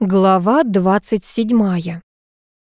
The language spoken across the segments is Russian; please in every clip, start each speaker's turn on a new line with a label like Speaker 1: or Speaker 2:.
Speaker 1: Глава 27.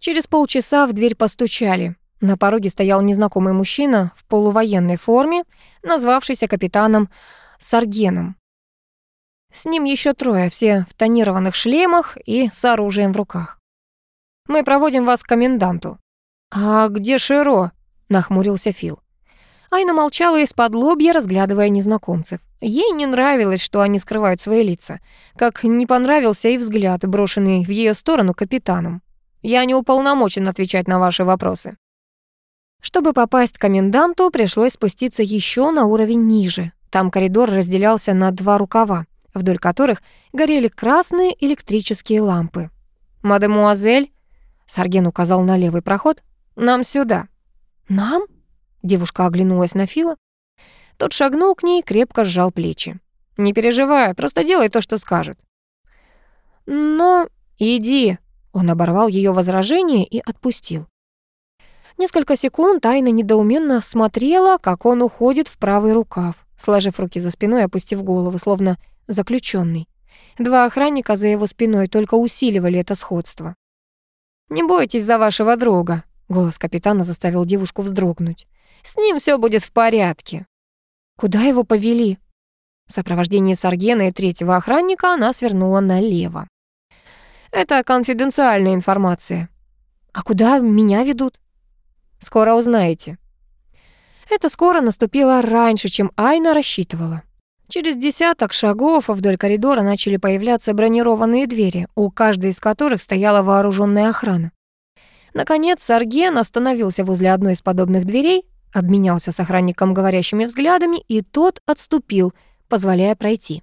Speaker 1: Через полчаса в дверь постучали. На пороге стоял незнакомый мужчина в полувоенной форме, назвавшийся капитаном Саргеном. С ним еще трое, все в тонированных шлемах и с оружием в руках. «Мы проводим вас к коменданту». «А где Широ?» — нахмурился Фил. Айна молчала из-под лобья, разглядывая незнакомцев. Ей не нравилось, что они скрывают свои лица, как не понравился и взгляд, брошенный в ее сторону капитаном. «Я не уполномочен отвечать на ваши вопросы». Чтобы попасть к коменданту, пришлось спуститься еще на уровень ниже. Там коридор разделялся на два рукава, вдоль которых горели красные электрические лампы. «Мадемуазель», — Сарген указал на левый проход, — «нам сюда». «Нам?» Девушка оглянулась на Фила. Тот шагнул к ней, крепко сжал плечи. «Не переживай, просто делай то, что скажет». «Но иди», — он оборвал ее возражение и отпустил. Несколько секунд Айна недоуменно смотрела, как он уходит в правый рукав, сложив руки за спиной и опустив голову, словно заключенный. Два охранника за его спиной только усиливали это сходство. «Не бойтесь за вашего друга», — голос капитана заставил девушку вздрогнуть. С ним все будет в порядке. Куда его повели? В сопровождении Саргена и третьего охранника она свернула налево. Это конфиденциальная информация. А куда меня ведут? Скоро узнаете. Это скоро наступило раньше, чем Айна рассчитывала. Через десяток шагов вдоль коридора начали появляться бронированные двери, у каждой из которых стояла вооруженная охрана. Наконец Сарген остановился возле одной из подобных дверей, Обменялся с охранником говорящими взглядами, и тот отступил, позволяя пройти.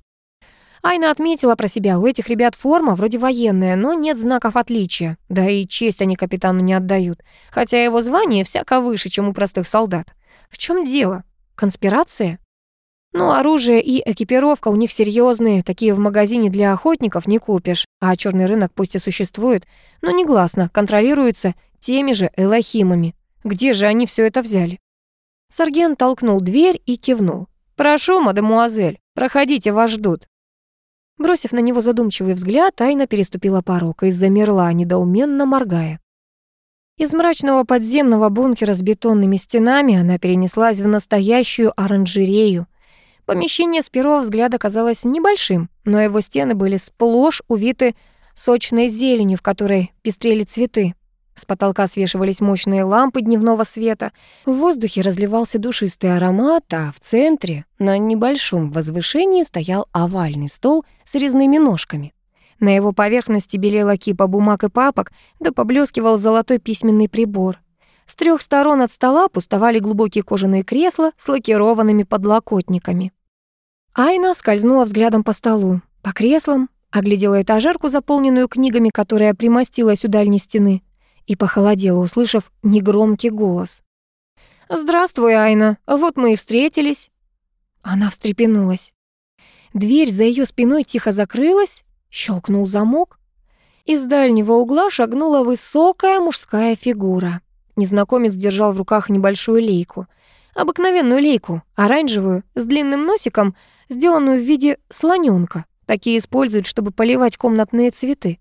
Speaker 1: Айна отметила про себя, у этих ребят форма вроде военная, но нет знаков отличия. Да и честь они капитану не отдают, хотя его звание всяко выше, чем у простых солдат. В чем дело? Конспирация? Ну, оружие и экипировка у них серьезные, такие в магазине для охотников не купишь, а черный рынок пусть и существует, но негласно контролируется теми же элохимами. Где же они все это взяли? Сарген толкнул дверь и кивнул. «Прошу, мадемуазель, проходите, вас ждут». Бросив на него задумчивый взгляд, Тайна переступила порог и замерла, недоуменно моргая. Из мрачного подземного бункера с бетонными стенами она перенеслась в настоящую оранжерею. Помещение с первого взгляда казалось небольшим, но его стены были сплошь увиты сочной зеленью, в которой пестрели цветы. С потолка свешивались мощные лампы дневного света. В воздухе разливался душистый аромат, а в центре, на небольшом возвышении, стоял овальный стол с резными ножками. На его поверхности белела кипа бумаг и папок, да поблескивал золотой письменный прибор. С трех сторон от стола пустовали глубокие кожаные кресла с лакированными подлокотниками. Айна скользнула взглядом по столу, по креслам, оглядела этажерку, заполненную книгами, которая примостилась у дальней стены и похолодела, услышав негромкий голос. «Здравствуй, Айна, вот мы и встретились». Она встрепенулась. Дверь за ее спиной тихо закрылась, щелкнул замок. Из дальнего угла шагнула высокая мужская фигура. Незнакомец держал в руках небольшую лейку. Обыкновенную лейку, оранжевую, с длинным носиком, сделанную в виде слоненка. Такие используют, чтобы поливать комнатные цветы.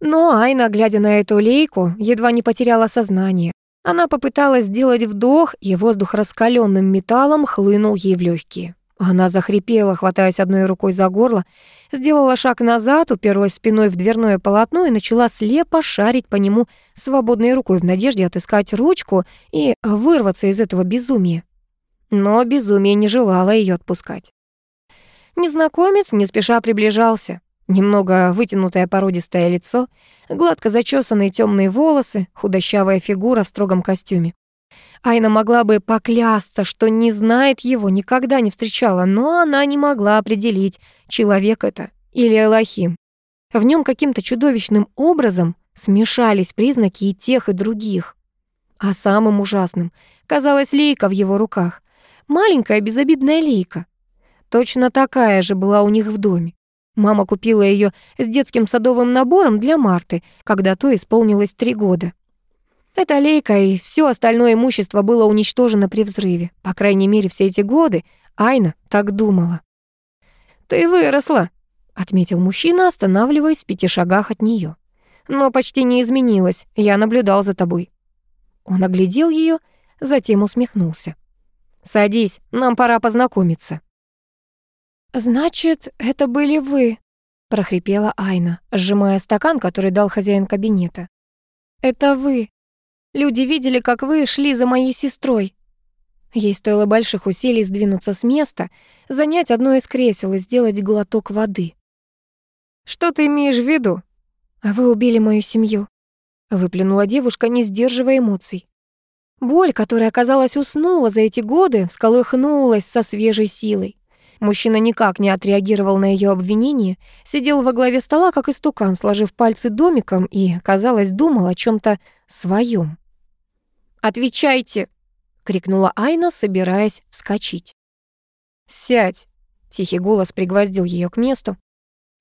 Speaker 1: Но Айна, глядя на эту лейку, едва не потеряла сознание. Она попыталась сделать вдох, и воздух раскаленным металлом хлынул ей в легкие. Она захрипела, хватаясь одной рукой за горло, сделала шаг назад, уперлась спиной в дверное полотно и начала слепо шарить по нему свободной рукой в надежде отыскать ручку и вырваться из этого безумия. Но безумие не желало ее отпускать. Незнакомец не спеша приближался. Немного вытянутое породистое лицо, гладко зачесанные темные волосы, худощавая фигура в строгом костюме. Айна могла бы поклясться, что не знает его, никогда не встречала, но она не могла определить, человек это или Элохим. В нем каким-то чудовищным образом смешались признаки и тех, и других. А самым ужасным казалась лейка в его руках. Маленькая безобидная лейка. Точно такая же была у них в доме. Мама купила ее с детским садовым набором для Марты, когда то исполнилось три года. Эта лейка и все остальное имущество было уничтожено при взрыве. По крайней мере, все эти годы Айна так думала. «Ты выросла», — отметил мужчина, останавливаясь в пяти шагах от нее. «Но почти не изменилась, я наблюдал за тобой». Он оглядел ее, затем усмехнулся. «Садись, нам пора познакомиться». «Значит, это были вы», — прохрипела Айна, сжимая стакан, который дал хозяин кабинета. «Это вы. Люди видели, как вы шли за моей сестрой». Ей стоило больших усилий сдвинуться с места, занять одно из кресел и сделать глоток воды.
Speaker 2: «Что ты имеешь в виду?»
Speaker 1: «А вы убили мою семью», — выплюнула девушка, не сдерживая эмоций. Боль, которая, казалось, уснула за эти годы, всколыхнулась со свежей силой. Мужчина никак не отреагировал на ее обвинение, сидел во главе стола, как истукан, сложив пальцы домиком и, казалось, думал о чем то своем. «Отвечайте!» — крикнула Айна, собираясь вскочить.
Speaker 2: «Сядь!» — тихий голос пригвоздил ее к месту.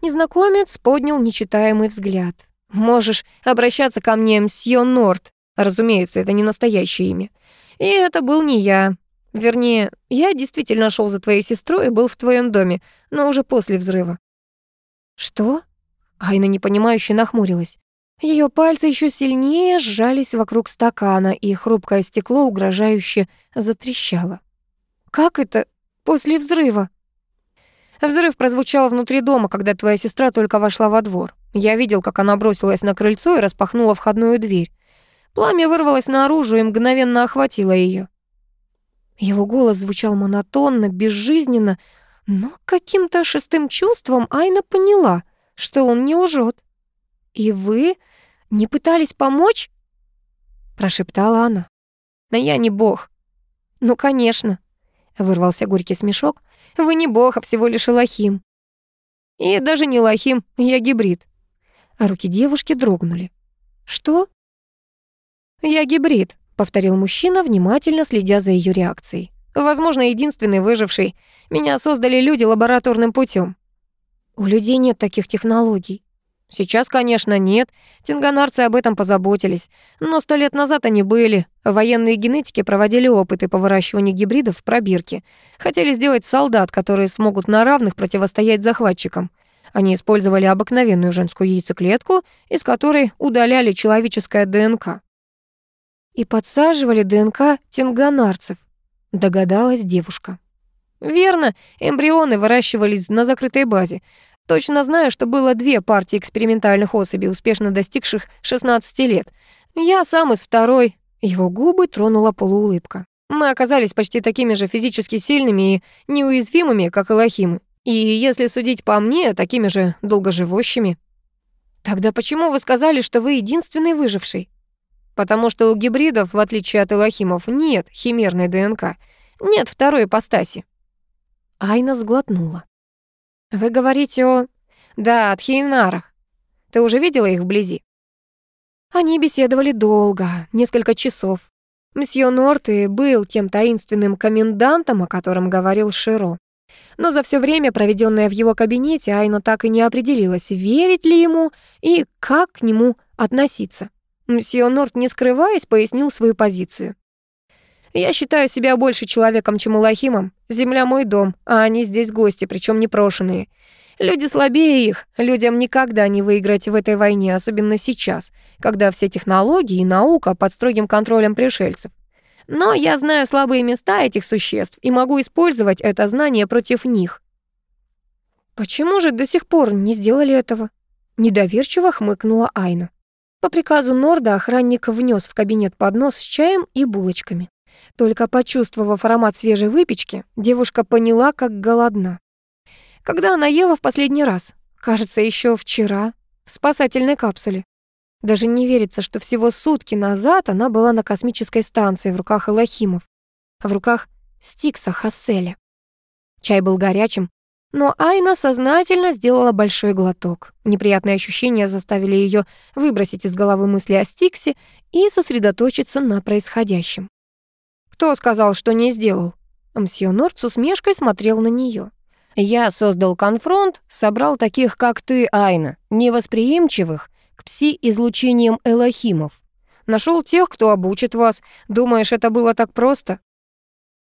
Speaker 1: Незнакомец поднял нечитаемый взгляд. «Можешь обращаться ко мне, мсье Норт. Разумеется, это не настоящее имя. И это был не я. Вернее, я действительно шел за твоей сестрой и был в твоем доме, но уже после взрыва». «Что?» Айна непонимающе нахмурилась. Ее пальцы еще сильнее сжались вокруг стакана, и хрупкое стекло угрожающе затрещало. «Как это? После взрыва?»
Speaker 2: Взрыв прозвучал внутри дома, когда твоя сестра только вошла во двор. Я видел, как она бросилась на крыльцо и распахнула входную дверь. Пламя вырвалось наружу и мгновенно охватило ее.
Speaker 1: Его голос звучал монотонно, безжизненно, но каким-то шестым чувством Айна поняла, что он не лжет. «И вы не пытались помочь?» — прошептала она.
Speaker 2: «Но я не бог».
Speaker 1: «Ну, конечно», — вырвался горький смешок. «Вы не бог, а всего лишь Элохим».
Speaker 2: «И даже не Лохим, я гибрид».
Speaker 1: руки девушки дрогнули. «Что?»
Speaker 2: «Я гибрид», — повторил мужчина, внимательно следя за ее реакцией. «Возможно, единственный выживший. Меня создали люди лабораторным путем.
Speaker 1: «У людей нет таких технологий».
Speaker 2: Сейчас, конечно, нет. Тинганарцы об этом позаботились. Но сто лет назад они были. Военные генетики проводили опыты по выращиванию гибридов в пробирке. Хотели сделать солдат, которые смогут на равных противостоять захватчикам. Они использовали обыкновенную женскую яйцеклетку, из которой удаляли человеческое ДНК
Speaker 1: и подсаживали ДНК тинганарцев, догадалась девушка.
Speaker 2: Верно, эмбрионы выращивались на закрытой базе. Точно знаю, что было две партии экспериментальных особей, успешно достигших 16 лет. Я сам из второй. Его губы тронула полуулыбка. Мы оказались почти такими же физически сильными и неуязвимыми, как Элохимы. И, если судить по мне, такими же долгоживущими.
Speaker 1: Тогда почему вы сказали, что вы единственный выживший?
Speaker 2: Потому что у гибридов, в отличие от элохимов, нет химерной ДНК, нет второй ипостаси.
Speaker 1: Айна сглотнула.
Speaker 2: «Вы говорите о...» «Да, о тхейнарах. Ты уже видела их вблизи?»
Speaker 1: Они беседовали долго, несколько часов. Мсье Норты был тем таинственным комендантом, о котором говорил Широ. Но за все время, проведенное в его кабинете, Айна так и не определилась, верить ли ему и как к нему относиться. Мсье Норт, не скрываясь, пояснил свою позицию. «Я считаю себя больше человеком, чем Аллахимом. Земля мой дом, а они здесь гости, причем непрошенные. Люди слабее их, людям никогда не выиграть в этой войне, особенно сейчас, когда все технологии и наука под строгим контролем пришельцев. Но я знаю слабые места этих существ и могу использовать это знание против них». «Почему же до сих пор не сделали этого?» Недоверчиво хмыкнула Айна. По приказу Норда охранник внес в кабинет поднос с чаем и булочками. Только почувствовав аромат свежей выпечки, девушка поняла, как голодна. Когда она ела в последний раз? Кажется, еще вчера, в спасательной капсуле. Даже не верится, что всего сутки назад она была на космической станции в руках Элохимов, в руках Стикса Хасселя. Чай был горячим, но Айна сознательно сделала большой глоток. Неприятные ощущения заставили ее выбросить из головы мысли о Стиксе и сосредоточиться на происходящем.
Speaker 2: «Кто сказал, что не сделал?»
Speaker 1: Мсье Норд с усмешкой смотрел на нее.
Speaker 2: «Я создал конфронт, собрал таких, как ты, Айна, невосприимчивых к пси-излучениям элохимов. Нашел тех, кто обучит вас. Думаешь, это было так просто?»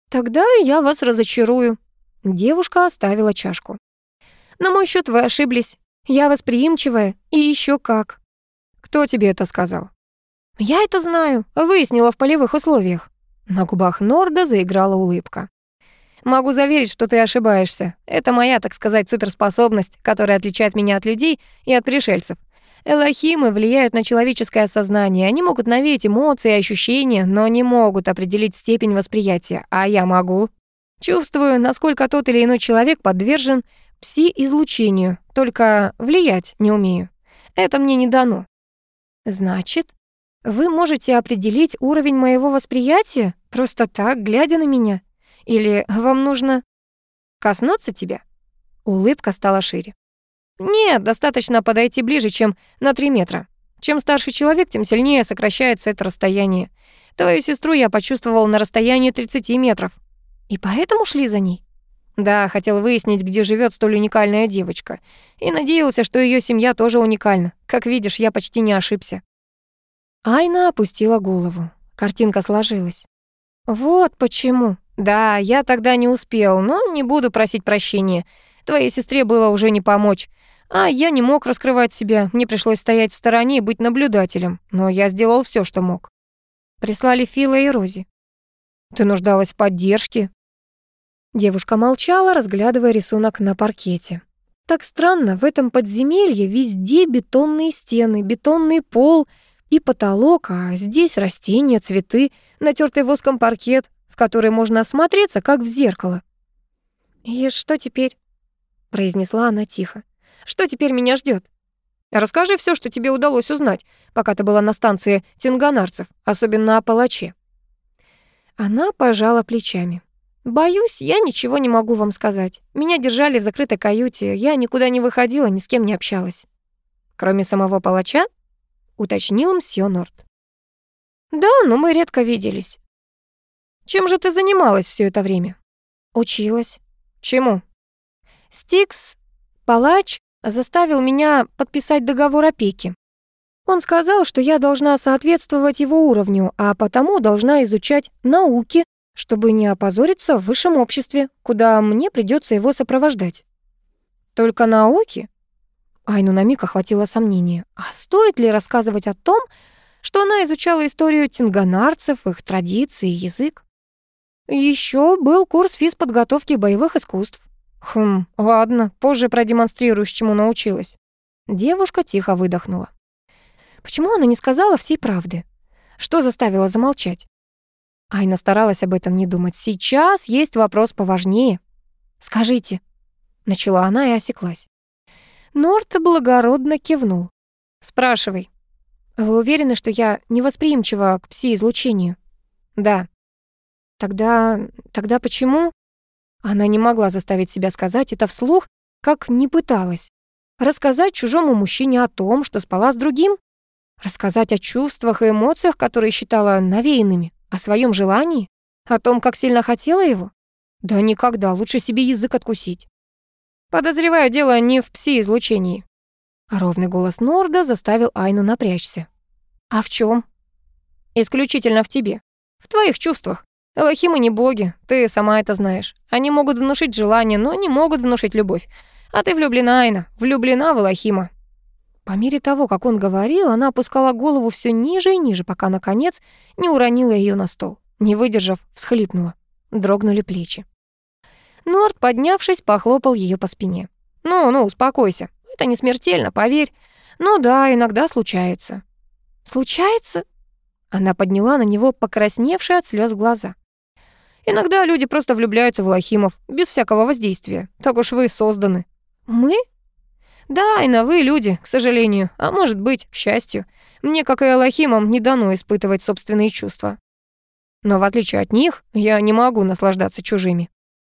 Speaker 1: «Тогда я вас разочарую», Девушка оставила чашку. На мой счет вы ошиблись. Я восприимчивая, и еще как.
Speaker 2: Кто тебе это сказал?
Speaker 1: Я это знаю, выяснила в полевых условиях. На губах Норда заиграла улыбка.
Speaker 2: Могу заверить, что ты ошибаешься. Это моя, так сказать, суперспособность, которая отличает меня от людей и от пришельцев. Элохимы влияют на человеческое сознание. Они могут навеять эмоции и ощущения, но не могут определить степень восприятия, а я могу. Чувствую, насколько тот или иной человек подвержен пси-излучению, только влиять не умею. Это мне не дано.
Speaker 1: Значит, вы можете определить уровень моего восприятия просто так, глядя на меня? Или вам нужно коснуться тебя? Улыбка стала шире.
Speaker 2: Нет, достаточно подойти ближе, чем на три метра. Чем старше человек, тем сильнее сокращается это расстояние. Твою сестру я почувствовал на расстоянии 30 метров.
Speaker 1: И поэтому шли за ней?
Speaker 2: Да, хотел выяснить, где живет столь уникальная девочка. И надеялся, что ее семья тоже уникальна. Как видишь, я почти не ошибся.
Speaker 1: Айна опустила голову. Картинка сложилась. Вот почему.
Speaker 2: Да, я тогда не успел, но не буду просить прощения. Твоей сестре было уже не помочь. А я не мог раскрывать себя, мне пришлось стоять в стороне и быть наблюдателем, но я сделал все, что мог.
Speaker 1: Прислали Фила и Рози.
Speaker 2: Ты нуждалась в поддержке?
Speaker 1: Девушка молчала, разглядывая рисунок на паркете. Так странно, в этом подземелье везде бетонные стены, бетонный пол и потолок, а здесь растения, цветы, натертый воском паркет, в который можно осмотреться, как в зеркало. «И что теперь?» — произнесла она тихо. Что теперь меня ждет? Расскажи все, что тебе удалось узнать, пока ты была на станции тинганарцев, особенно о палаче». Она пожала плечами. «Боюсь, я ничего не могу вам сказать. Меня держали в закрытой каюте, я никуда не выходила, ни с кем не общалась». «Кроме самого палача?» — уточнил мсье Норт. «Да, но мы редко виделись». «Чем же ты занималась все это время?» «Училась». «Чему?» «Стикс, палач, заставил меня подписать договор опеки. Он сказал, что я должна соответствовать его уровню, а потому должна изучать науки, чтобы не опозориться в высшем обществе, куда мне придется его сопровождать. Только науки? Айну на миг охватило сомнение. А стоит ли рассказывать о том, что она изучала историю тинганарцев, их традиции язык? Еще был курс физподготовки боевых искусств. Хм, ладно, позже продемонстрируешь, чему научилась. Девушка тихо выдохнула. Почему она не сказала всей правды? Что заставило замолчать? Айна старалась об этом не думать. Сейчас есть вопрос поважнее. «Скажите», — начала она и осеклась. Норт благородно кивнул. «Спрашивай». «Вы уверены, что я невосприимчива к пси-излучению?» «Да». «Тогда... тогда почему...» Она не могла заставить себя сказать это вслух, как не пыталась. Рассказать чужому мужчине о том, что спала с другим? Рассказать о чувствах и эмоциях, которые считала навеянными, о своем желании? О том, как сильно хотела его? Да никогда, лучше себе язык откусить. Подозреваю, дело не в пси-излучении. Ровный голос Норда заставил Айну напрячься. А в чем? Исключительно в тебе. В твоих чувствах. Элохимы не боги, ты сама это знаешь. Они могут внушить желание, но не могут внушить любовь. А ты влюблена, Айна, влюблена в Элохима». По мере того, как он говорил, она опускала голову все ниже и ниже, пока, наконец, не уронила ее на стол. Не выдержав, всхлипнула. Дрогнули плечи. Норд, поднявшись, похлопал ее по спине. «Ну-ну, успокойся. Это не смертельно, поверь. Ну да, иногда случается». «Случается?» Она подняла на него покрасневшие от слез глаза. Иногда люди просто влюбляются в лохимов, без всякого воздействия. Так уж вы созданы. Мы? Да, и на вы люди, к сожалению, а может быть, к счастью. Мне, как и аллахимам, не дано испытывать собственные чувства. Но в отличие от них, я не могу наслаждаться чужими.